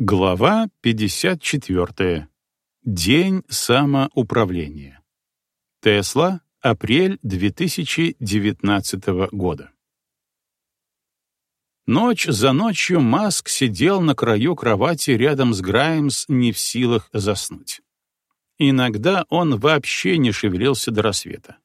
Глава 54. День самоуправления. Тесла, апрель 2019 года. Ночь за ночью Маск сидел на краю кровати рядом с Граймс, не в силах заснуть. Иногда он вообще не шевелился до рассвета.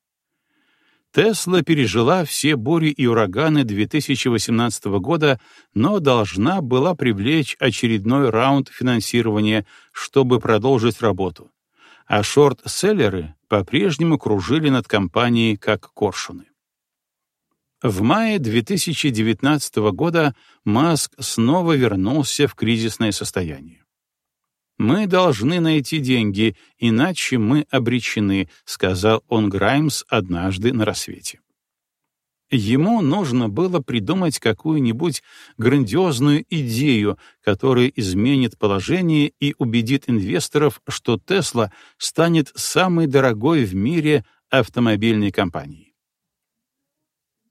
Тесла пережила все бури и ураганы 2018 года, но должна была привлечь очередной раунд финансирования, чтобы продолжить работу. А шорт-селлеры по-прежнему кружили над компанией как коршуны. В мае 2019 года Маск снова вернулся в кризисное состояние. «Мы должны найти деньги, иначе мы обречены», — сказал он Граймс однажды на рассвете. Ему нужно было придумать какую-нибудь грандиозную идею, которая изменит положение и убедит инвесторов, что Тесла станет самой дорогой в мире автомобильной компанией.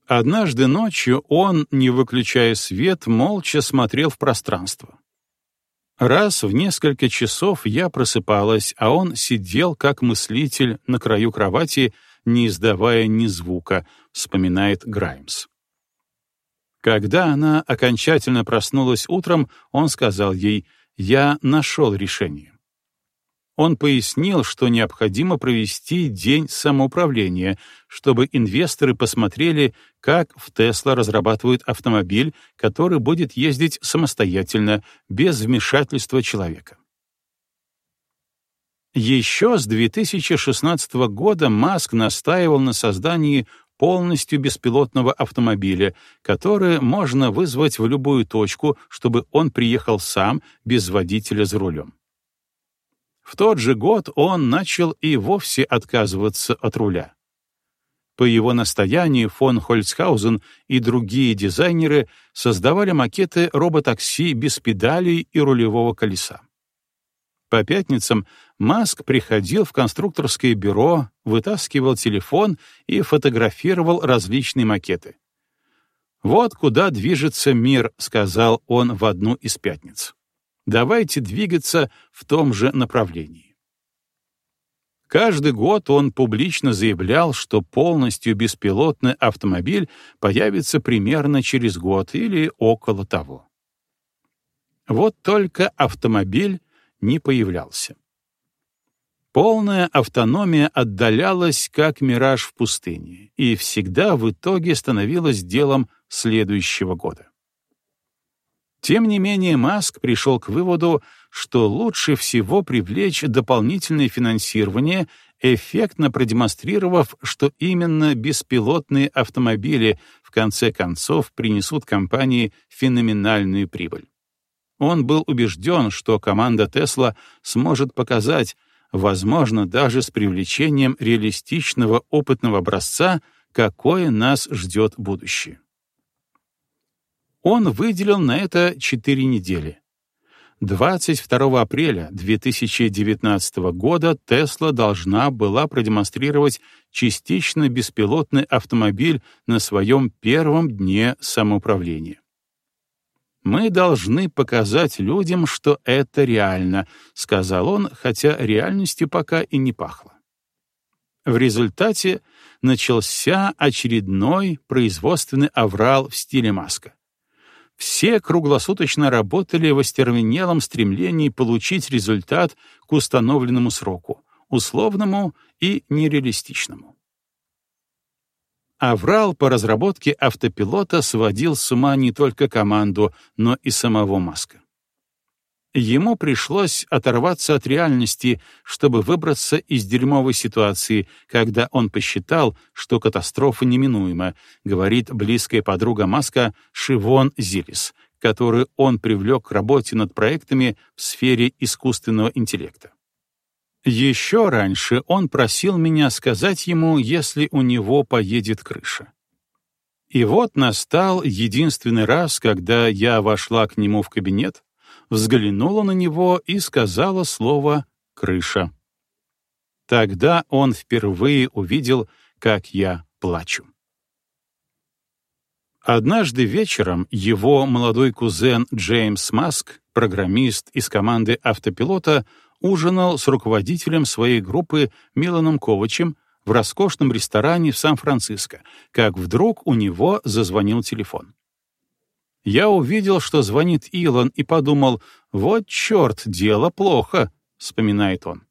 Однажды ночью он, не выключая свет, молча смотрел в пространство. Раз в несколько часов я просыпалась, а он сидел как мыслитель на краю кровати, не издавая ни звука, вспоминает Граймс. Когда она окончательно проснулась утром, он сказал ей «Я нашел решение». Он пояснил, что необходимо провести день самоуправления, чтобы инвесторы посмотрели, как в Тесла разрабатывают автомобиль, который будет ездить самостоятельно, без вмешательства человека. Еще с 2016 года Маск настаивал на создании полностью беспилотного автомобиля, который можно вызвать в любую точку, чтобы он приехал сам, без водителя за рулем. В тот же год он начал и вовсе отказываться от руля. По его настоянию фон Хольцхаузен и другие дизайнеры создавали макеты роботакси без педалей и рулевого колеса. По пятницам Маск приходил в конструкторское бюро, вытаскивал телефон и фотографировал различные макеты. «Вот куда движется мир», — сказал он в одну из пятниц. Давайте двигаться в том же направлении. Каждый год он публично заявлял, что полностью беспилотный автомобиль появится примерно через год или около того. Вот только автомобиль не появлялся. Полная автономия отдалялась, как мираж в пустыне, и всегда в итоге становилась делом следующего года. Тем не менее, Маск пришел к выводу, что лучше всего привлечь дополнительное финансирование, эффектно продемонстрировав, что именно беспилотные автомобили в конце концов принесут компании феноменальную прибыль. Он был убежден, что команда Тесла сможет показать, возможно, даже с привлечением реалистичного опытного образца, какое нас ждет будущее он выделил на это четыре недели. 22 апреля 2019 года Тесла должна была продемонстрировать частично беспилотный автомобиль на своем первом дне самоуправления. «Мы должны показать людям, что это реально», — сказал он, хотя реальностью пока и не пахло. В результате начался очередной производственный аврал в стиле Маска. Все круглосуточно работали в остервенелом стремлении получить результат к установленному сроку, условному и нереалистичному. Аврал по разработке автопилота сводил с ума не только команду, но и самого Маска. Ему пришлось оторваться от реальности, чтобы выбраться из дерьмовой ситуации, когда он посчитал, что катастрофа неминуема, говорит близкая подруга Маска Шивон Зилис, которую он привлек к работе над проектами в сфере искусственного интеллекта. Еще раньше он просил меня сказать ему, если у него поедет крыша. И вот настал единственный раз, когда я вошла к нему в кабинет, взглянула на него и сказала слово «крыша». Тогда он впервые увидел, как я плачу. Однажды вечером его молодой кузен Джеймс Маск программист из команды автопилота, ужинал с руководителем своей группы Миланом Ковачем в роскошном ресторане в Сан-Франциско, как вдруг у него зазвонил телефон. Я увидел, что звонит Илон, и подумал, вот черт, дело плохо, вспоминает он.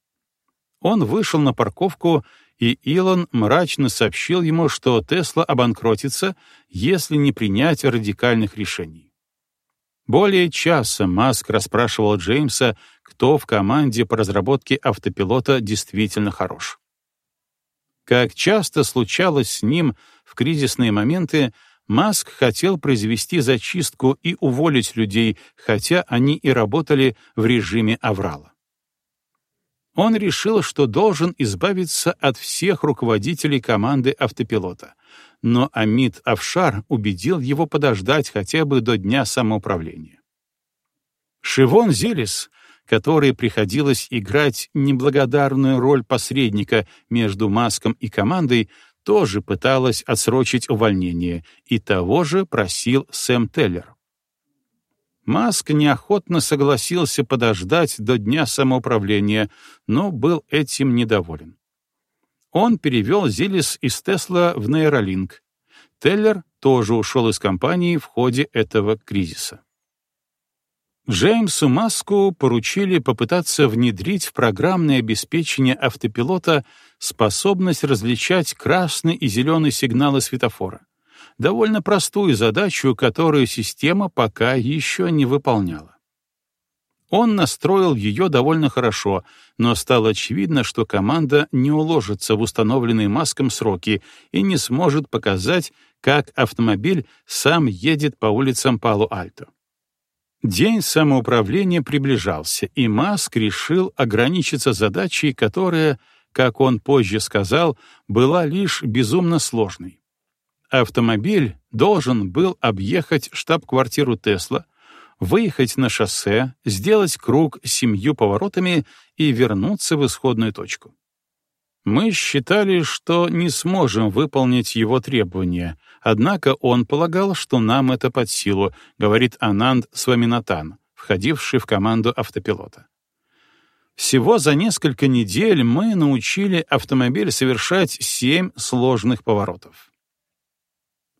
Он вышел на парковку, и Илон мрачно сообщил ему, что Тесла обанкротится, если не принять радикальных решений. Более часа Маск расспрашивал Джеймса, кто в команде по разработке автопилота действительно хорош. Как часто случалось с ним в кризисные моменты, Маск хотел произвести зачистку и уволить людей, хотя они и работали в режиме аврала. Он решил, что должен избавиться от всех руководителей команды автопилота, но Амид Афшар убедил его подождать хотя бы до дня самоуправления. Шивон Зелис, которой приходилось играть неблагодарную роль посредника между Маском и командой, тоже пыталась отсрочить увольнение, и того же просил Сэм Теллер. Маск неохотно согласился подождать до дня самоуправления, но был этим недоволен. Он перевел Зилис из Тесла в Нейролинк. Теллер тоже ушел из компании в ходе этого кризиса. Джеймсу Маску поручили попытаться внедрить в программное обеспечение автопилота способность различать красный и зеленый сигналы светофора. Довольно простую задачу, которую система пока еще не выполняла. Он настроил ее довольно хорошо, но стало очевидно, что команда не уложится в установленные Маском сроки и не сможет показать, как автомобиль сам едет по улицам Пало-Альто. День самоуправления приближался, и Маск решил ограничиться задачей, которая, как он позже сказал, была лишь безумно сложной. Автомобиль должен был объехать штаб-квартиру Тесла, выехать на шоссе, сделать круг с семью поворотами и вернуться в исходную точку. Мы считали, что не сможем выполнить его требования, однако он полагал, что нам это под силу, говорит Ананд Сваминатан, входивший в команду автопилота. Всего за несколько недель мы научили автомобиль совершать семь сложных поворотов.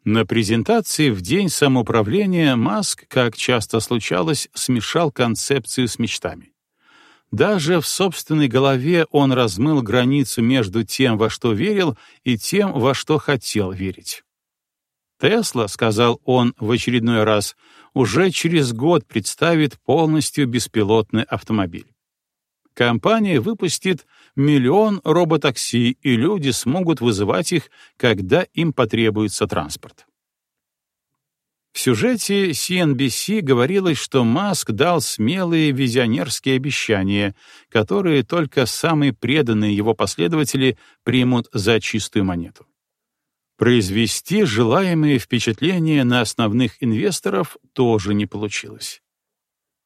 На презентации в день самоуправления Маск, как часто случалось, смешал концепцию с мечтами. Даже в собственной голове он размыл границу между тем, во что верил, и тем, во что хотел верить. «Тесла», — сказал он в очередной раз, — уже через год представит полностью беспилотный автомобиль. Компания выпустит миллион роботакси, и люди смогут вызывать их, когда им потребуется транспорт. В сюжете CNBC говорилось, что Маск дал смелые визионерские обещания, которые только самые преданные его последователи примут за чистую монету. Произвести желаемые впечатления на основных инвесторов тоже не получилось.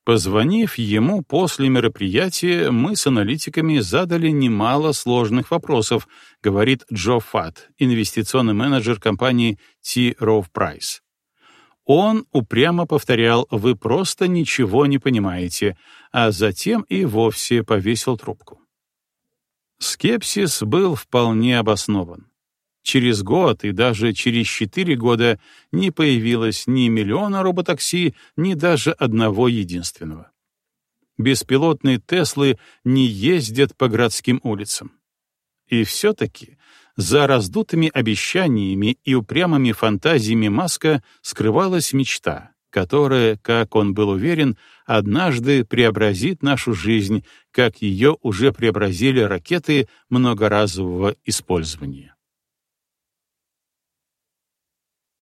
Позвонив ему после мероприятия, мы с аналитиками задали немало сложных вопросов, говорит Джо Фат, инвестиционный менеджер компании T. Rowe Price. Он упрямо повторял «Вы просто ничего не понимаете», а затем и вовсе повесил трубку. Скепсис был вполне обоснован. Через год и даже через четыре года не появилось ни миллиона роботакси, ни даже одного единственного. Беспилотные Теслы не ездят по городским улицам. И все-таки за раздутыми обещаниями и упрямыми фантазиями Маска скрывалась мечта, которая, как он был уверен, однажды преобразит нашу жизнь, как ее уже преобразили ракеты многоразового использования.